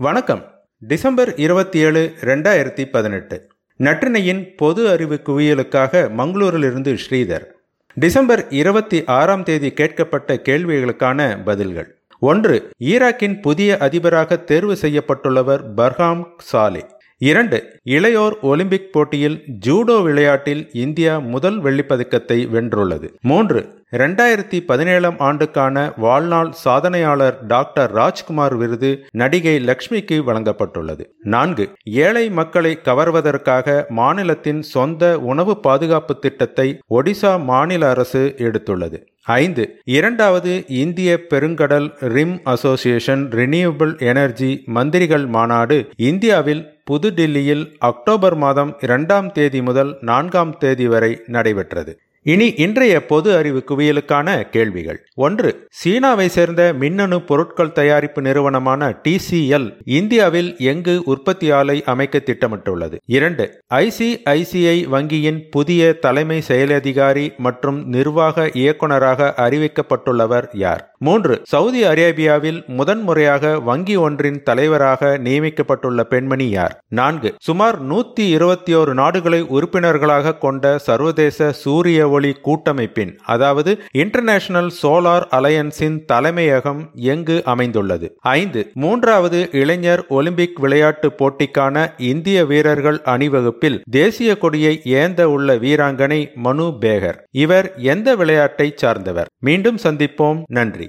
வணக்கம். டிசம்பர் இருபத்தி ஏழு ரெண்டாயிரத்தி பதினெட்டு. நற்றினையின் பொது அறிவு குவியலுக்காக மங்களூரிலிருந்து ஸ்ரீதர். டிசம்பர் இருபத்தி ஆறாம் தேதி கேட்கப்பட்ட கேள்விகளுக்கான பதில்கள். ஒன்று ஈராக்கின் புதிய அதிபராக தேர்வு செய்யப்பட்டுள்ளவர் பர்ஹாம் சாலே. இரண்டு இளையோர் ஒலிம்பிக் போட்டியில் ஜூடோ விளையாட்டில் இந்தியா முதல் வெள்ளிப்பதக்கத்தை வென்றுள்ளது. மூன்று இரண்டாயிரத்தி பதினேழாம் ஆண்டுக்கான வாழ்நாள் சாதனையாளர் டாக்டர் ராஜ்குமார் விருது நடிகை லக்ஷ்மிக்கு வழங்கப்பட்டுள்ளது. நான்கு ஏழை மக்களை கவர்வதற்காக மாநிலத்தின் சொந்த உணவு பாதுகாப்பு திட்டத்தை ஒடிசா மாநில அரசு எடுத்துள்ளது. ஐந்து இரண்டாவது இந்திய பெருங்கடல் ரிம் அசோசியேஷன் ரினியூபிள் எனர்ஜி மந்திரிகள் மாநாடு இந்தியாவில் புதுடில்லியில் அக்டோபர் மாதம் இரண்டாம் தேதி முதல் நான்காம் தேதி வரை நடைபெற்றது. இனி இன்றைய பொது அறிவு குவியலுக்கான கேள்விகள். ஒன்று சீனாவை சேர்ந்த மின்னணு பொருட்கள் தயாரிப்பு நிறுவனமான டிசிஎல் இந்தியாவில் எங்கு உற்பத்தி ஆலை அமைக்க திட்டமிட்டுள்ளது? இரண்டு ஐசிஐசிஐ வங்கியின் புதிய தலைமை செயலதிகாரி மற்றும் நிர்வாக இயக்குநராக அறிவிக்கப்பட்டுள்ளவர் யார்? மூன்று சவுதி அரேபியாவில் முதன்முறையாக வங்கி ஒன்றின் தலைவராக நியமிக்கப்பட்டுள்ள பெண்மணி யார்? நான்கு சுமார் நூத்தி இருபத்தி ஓரு நாடுகளை உறுப்பினர்களாக கொண்ட சர்வதேச சூரிய ஒளி கூட்டமைப்பின் அதாவது இன்டர்நேஷனல் சோலார் அலையன்ஸின் தலைமையகம் எங்கு அமைந்துள்ளது? ஐந்து மூன்றாவது இளைஞர் ஒலிம்பிக் விளையாட்டு போட்டிக்கான இந்திய வீரர்கள் அணிவகுப்பில் தேசிய கொடியை ஏந்த உள்ள வீராங்கனை மனு பேகர். இவர் எந்த விளையாட்டை சார்ந்தவர்? மீண்டும் சந்திப்போம். நன்றி.